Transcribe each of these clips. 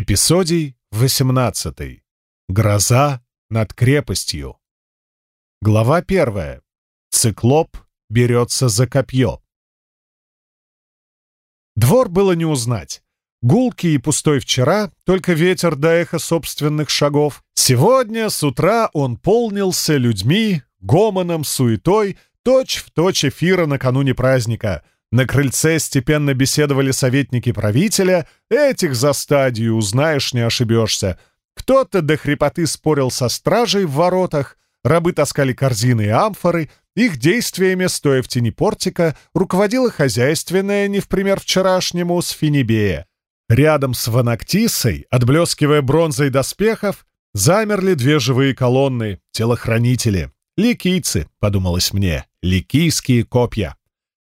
Эпизодий 18. Гроза над крепостью. Глава 1. Циклоп берется за копье. Двор было не узнать. Гулкий и пустой вчера, только ветер до эхо собственных шагов. Сегодня с утра он полнился людьми, гомоном, суетой, точь-в-точь эфира накануне праздника — на крыльце степенно беседовали советники правителя. Этих за стадию узнаешь, не ошибешься. Кто-то до хрипоты спорил со стражей в воротах, рабы таскали корзины и амфоры. Их действиями, стоя в тени портика, руководила хозяйственная, не в пример вчерашнему, Сфинибея. Рядом с Ванактисой, отблескивая бронзой доспехов, замерли две живые колонны, телохранители. «Ликийцы», — подумалось мне, — «ликийские копья».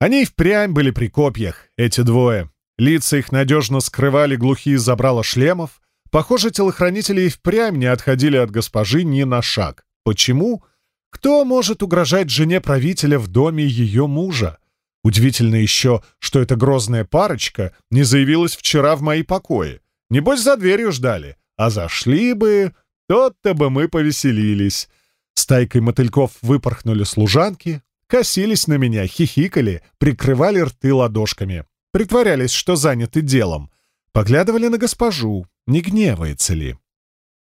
Они и впрямь были при копьях, эти двое. Лица их надежно скрывали глухие забрала шлемов. Похоже, телохранители и впрямь не отходили от госпожи ни на шаг. Почему? Кто может угрожать жене правителя в доме ее мужа? Удивительно еще, что эта грозная парочка не заявилась вчера в мои покои. Небось, за дверью ждали. А зашли бы, тот-то бы мы повеселились. Стайкой мотыльков выпорхнули служанки, косились на меня, хихикали, прикрывали рты ладошками, притворялись, что заняты делом, поглядывали на госпожу, не гневается ли.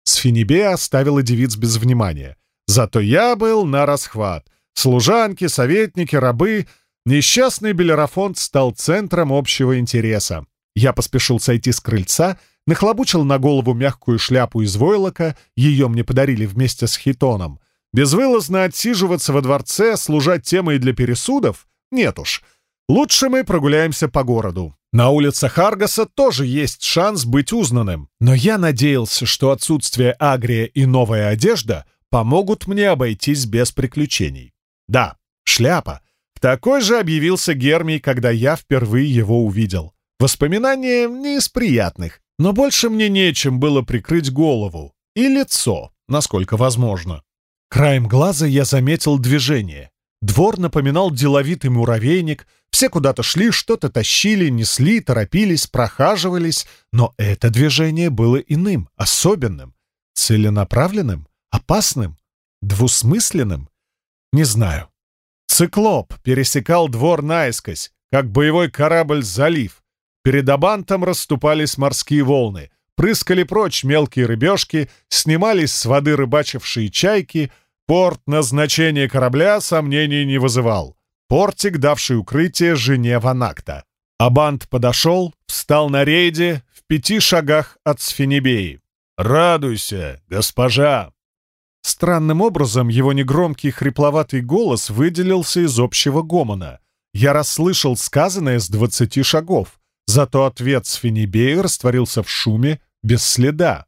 Сфинибея оставила девиц без внимания. Зато я был на расхват. Служанки, советники, рабы. Несчастный Белерафонт стал центром общего интереса. Я поспешил сойти с крыльца, нахлобучил на голову мягкую шляпу из войлока, ее мне подарили вместе с хитоном — Безвылазно отсиживаться во дворце, служать темой для пересудов? Нет уж. Лучше мы прогуляемся по городу. На улицах Аргаса тоже есть шанс быть узнанным. Но я надеялся, что отсутствие агрия и новая одежда помогут мне обойтись без приключений. Да, шляпа. Такой же объявился Гермий, когда я впервые его увидел. Воспоминания не из приятных, но больше мне нечем было прикрыть голову и лицо, насколько возможно. Краем глаза я заметил движение. Двор напоминал деловитый муравейник, все куда-то шли, что-то тащили, несли, торопились, прохаживались, но это движение было иным, особенным, целенаправленным, опасным, двусмысленным. Не знаю. Циклоп пересекал двор наискось, как боевой корабль залив. Перед абантом расступались морские волны — прыскали прочь мелкие рыбешки, снимались с воды рыбачившие чайки, порт назначения корабля сомнений не вызывал. Портик, давший укрытие жене Ванакта. Абант подошел, встал на рейде в пяти шагах от Сфинебеи. «Радуйся, госпожа!» Странным образом его негромкий хрипловатый голос выделился из общего гомона. Я расслышал сказанное с двадцати шагов, зато ответ Сфинебеи растворился в шуме без следа.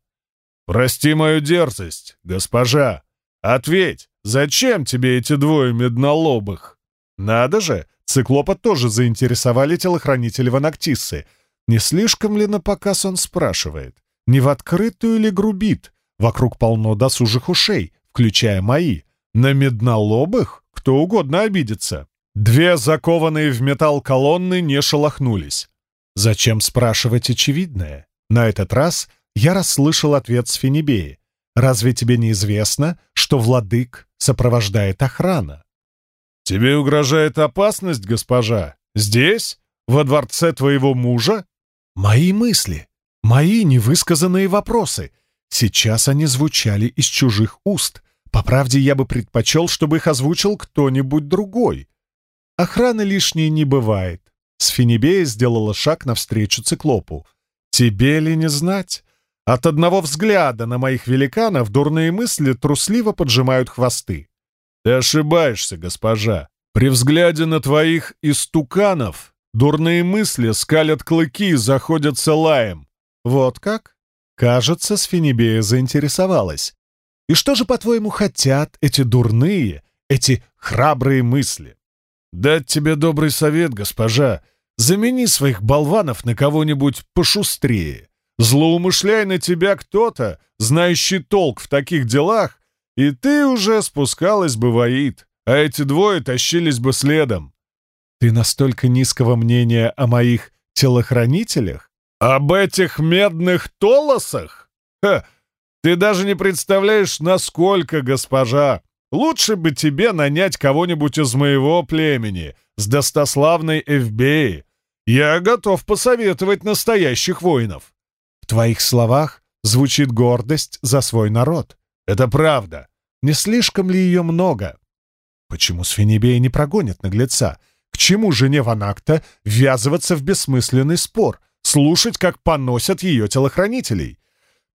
«Прости мою дерзость, госпожа. Ответь, зачем тебе эти двое меднолобых?» «Надо же!» Циклопа тоже заинтересовали телохранители Ванактисы. Не слишком ли на показ он спрашивает? Не в открытую ли грубит? Вокруг полно досужих ушей, включая мои. На меднолобых кто угодно обидится. Две закованные в металл колонны не шелохнулись. Зачем спрашивать очевидное? На этот раз я расслышал ответ с Финибеи. «Разве тебе не известно, что владык сопровождает охрана?» «Тебе угрожает опасность, госпожа? Здесь? Во дворце твоего мужа?» «Мои мысли, мои невысказанные вопросы. Сейчас они звучали из чужих уст. По правде, я бы предпочел, чтобы их озвучил кто-нибудь другой. Охраны лишней не бывает». Сфинибея сделала шаг навстречу циклопу. Тебе ли не знать? От одного взгляда на моих великанов дурные мысли трусливо поджимают хвосты. Ты ошибаешься, госпожа. При взгляде на твоих истуканов дурные мысли скалят клыки и заходятся лаем. Вот как? Кажется, Сфинибея заинтересовалась. И что же, по-твоему, хотят эти дурные, эти храбрые мысли? Дать тебе добрый совет, госпожа, Замени своих болванов на кого-нибудь пошустрее. Злоумышляй на тебя кто-то, знающий толк в таких делах, и ты уже спускалась бы в Аид, а эти двое тащились бы следом. Ты настолько низкого мнения о моих телохранителях? «Об этих медных толосах? Ха! Ты даже не представляешь, насколько, госпожа! Лучше бы тебе нанять кого-нибудь из моего племени, с достославной Эвбеи. Я готов посоветовать настоящих воинов». «В твоих словах звучит гордость за свой народ. Это правда. Не слишком ли ее много?» «Почему Свинебея не прогонит наглеца? К чему жене Ванакта ввязываться в бессмысленный спор?» слушать, как поносят ее телохранителей.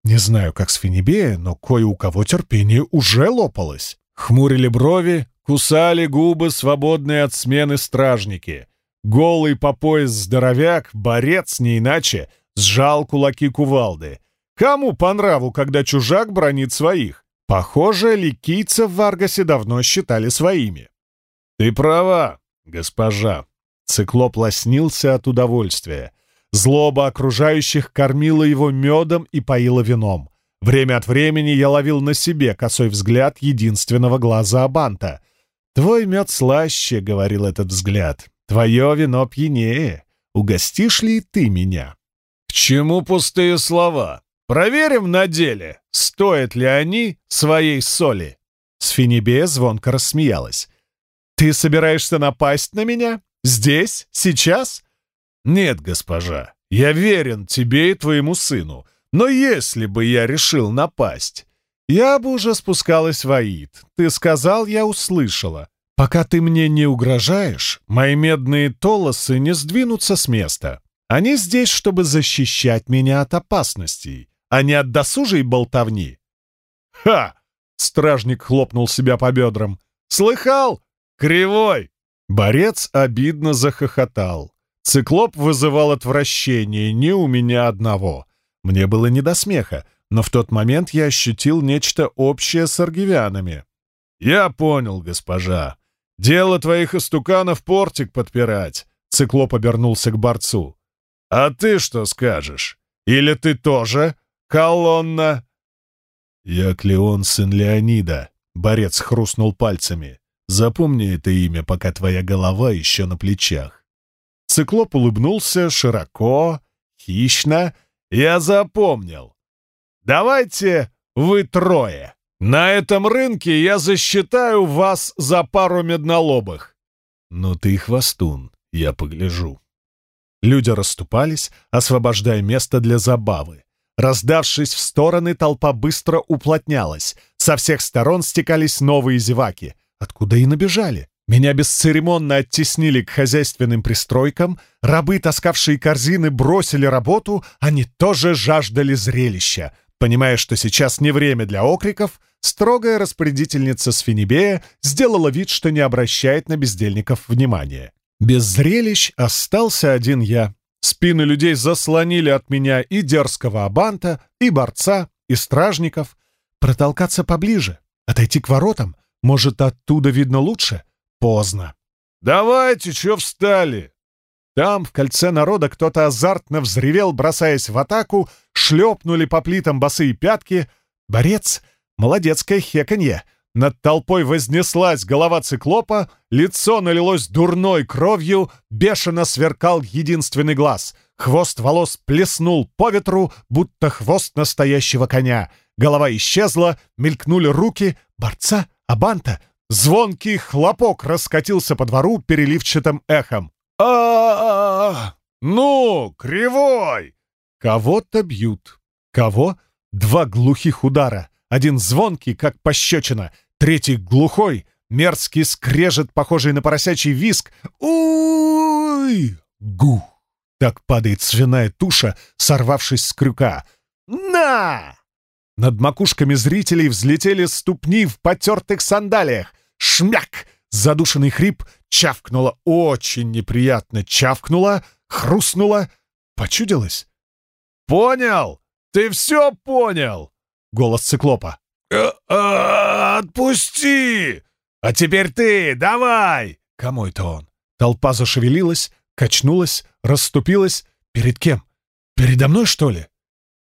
Не знаю, как с Финибея, но кое у кого терпение уже лопалось. Хмурили брови, кусали губы, свободные от смены стражники. Голый по пояс здоровяк, борец не иначе, сжал кулаки кувалды. Кому по нраву, когда чужак бронит своих? Похоже, ликийцев в Аргасе давно считали своими. «Ты права, госпожа». Циклоп лоснился от удовольствия. Злоба окружающих кормила его медом и поила вином. Время от времени я ловил на себе косой взгляд единственного глаза Абанта. «Твой мед слаще», — говорил этот взгляд. «Твое вино пьянее. Угостишь ли ты меня?» «К чему пустые слова? Проверим на деле, стоят ли они своей соли». Сфинибея звонко рассмеялась. «Ты собираешься напасть на меня? Здесь? Сейчас? «Нет, госпожа, я верен тебе и твоему сыну, но если бы я решил напасть, я бы уже спускалась в Аид. Ты сказал, я услышала. Пока ты мне не угрожаешь, мои медные толосы не сдвинутся с места. Они здесь, чтобы защищать меня от опасностей, а не от досужей болтовни». «Ха!» — стражник хлопнул себя по бедрам. «Слыхал? Кривой!» Борец обидно захохотал. Циклоп вызывал отвращение не у меня одного. Мне было не до смеха, но в тот момент я ощутил нечто общее с аргивянами. «Я понял, госпожа. Дело твоих истуканов портик подпирать», — Циклоп обернулся к борцу. «А ты что скажешь? Или ты тоже колонна?» «Я Клеон, сын Леонида», — борец хрустнул пальцами. «Запомни это имя, пока твоя голова еще на плечах». Циклоп улыбнулся широко, хищно. «Я запомнил. Давайте вы трое. На этом рынке я засчитаю вас за пару меднолобых». «Ну ты хвостун, я погляжу». Люди расступались, освобождая место для забавы. Раздавшись в стороны, толпа быстро уплотнялась. Со всех сторон стекались новые зеваки. Откуда и набежали? Меня бесцеремонно оттеснили к хозяйственным пристройкам, рабы, таскавшие корзины, бросили работу, они тоже жаждали зрелища. Понимая, что сейчас не время для окриков, строгая распорядительница Сфинибея сделала вид, что не обращает на бездельников внимания. Без зрелищ остался один я. Спины людей заслонили от меня и дерзкого абанта, и борца, и стражников. Протолкаться поближе, отойти к воротам, может, оттуда видно лучше — поздно. «Давайте, чё встали?» Там, в кольце народа, кто-то азартно взревел, бросаясь в атаку, шлепнули по плитам босые пятки. Борец — молодецкое хеканье. Над толпой вознеслась голова циклопа, лицо налилось дурной кровью, бешено сверкал единственный глаз. Хвост волос плеснул по ветру, будто хвост настоящего коня. Голова исчезла, мелькнули руки борца, абанта, Звонкий хлопок раскатился по двору переливчатым эхом. а а, -а, Ну, кривой!» Кого-то бьют. Кого? Два глухих удара. Один звонкий, как пощечина, третий глухой, мерзкий скрежет, похожий на поросячий виск. Уй! Гу! Так падает свиная туша, сорвавшись с крюка. «На!» Над макушками зрителей взлетели ступни в потертых сандалиях. Шмяк! Задушенный хрип чавкнуло очень неприятно. Чавкнуло, хрустнуло. Почудилось? «Понял! Ты все понял!» Голос циклопа. «Э -э «Отпусти! А теперь ты, давай!» Кому это он? Толпа зашевелилась, качнулась, расступилась. Перед кем? Передо мной, что ли?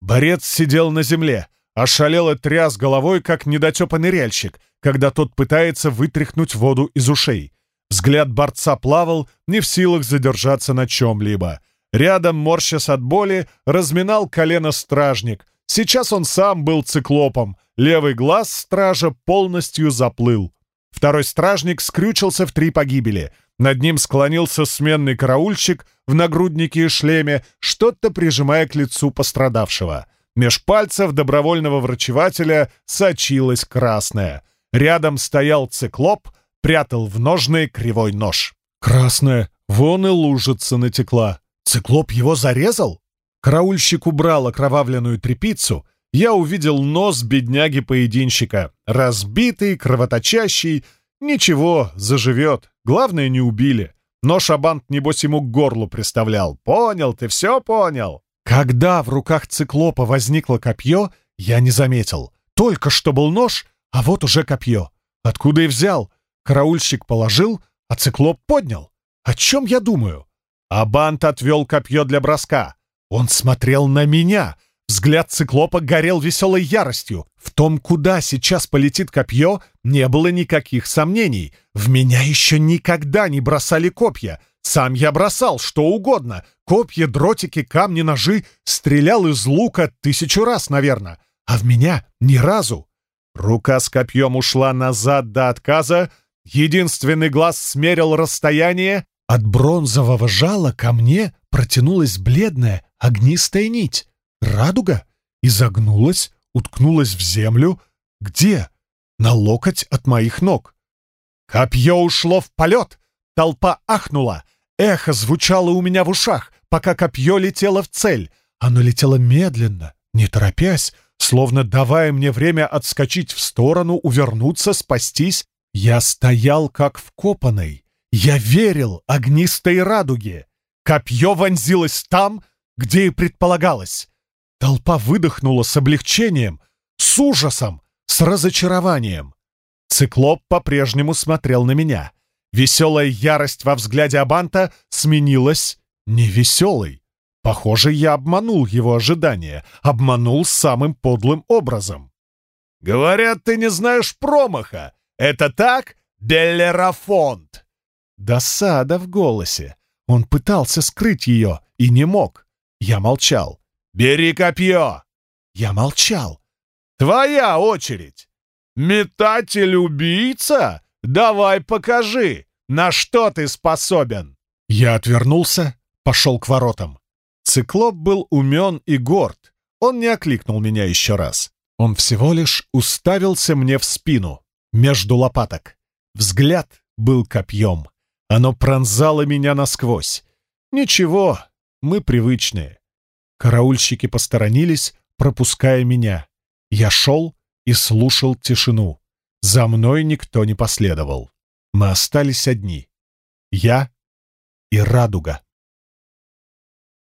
Борец сидел на земле. Ошалело тряс головой, как недотепа ныряльщик, когда тот пытается вытряхнуть воду из ушей. Взгляд борца плавал, не в силах задержаться на чем-либо. Рядом, морщась от боли, разминал колено стражник. Сейчас он сам был циклопом. Левый глаз стража полностью заплыл. Второй стражник скрючился в три погибели. Над ним склонился сменный караульщик в нагруднике и шлеме, что-то прижимая к лицу пострадавшего. Меж пальцев добровольного врачевателя сочилась красная. Рядом стоял циклоп, прятал в ножны кривой нож. Красная, вон и лужица натекла. Циклоп его зарезал? Караульщик убрал окровавленную трепицу. Я увидел нос бедняги-поединщика. Разбитый, кровоточащий. Ничего, заживет. Главное, не убили. Но Шабант, небось, ему к горлу приставлял. Понял, ты все понял. Когда в руках циклопа возникло копье, я не заметил. Только что был нож, а вот уже копье. Откуда и взял? Караульщик положил, а циклоп поднял. О чем я думаю? Абант отвел копье для броска. Он смотрел на меня. Взгляд циклопа горел веселой яростью. В том, куда сейчас полетит копье, не было никаких сомнений. В меня еще никогда не бросали копья. Сам я бросал что угодно. Копья, дротики, камни, ножи. Стрелял из лука тысячу раз, наверное. А в меня ни разу. Рука с копьем ушла назад до отказа. Единственный глаз смерил расстояние. От бронзового жала ко мне протянулась бледная, огнистая нить. Радуга? Изогнулась, уткнулась в землю. Где? На локоть от моих ног. Копье ушло в полет. Толпа ахнула. Эхо звучало у меня в ушах, пока копье летело в цель. Оно летело медленно, не торопясь, словно давая мне время отскочить в сторону, увернуться, спастись. Я стоял как вкопанный. Я верил огнистой радуге. Копье вонзилось там, где и предполагалось. Толпа выдохнула с облегчением, с ужасом, с разочарованием. Циклоп по-прежнему смотрел на меня. Веселая ярость во взгляде Абанта сменилась невеселой. Похоже, я обманул его ожидания, обманул самым подлым образом. «Говорят, ты не знаешь промаха. Это так, Беллерафонт?» Досада в голосе. Он пытался скрыть ее и не мог. Я молчал. «Бери копье!» Я молчал. «Твоя очередь!» «Метатель-убийца? Давай покажи, на что ты способен!» Я отвернулся, пошел к воротам. Циклоп был умен и горд. Он не окликнул меня еще раз. Он всего лишь уставился мне в спину, между лопаток. Взгляд был копьем. Оно пронзало меня насквозь. Ничего, мы привычные. Караульщики посторонились, пропуская меня. Я шел и слушал тишину. За мной никто не последовал. Мы остались одни. Я и радуга.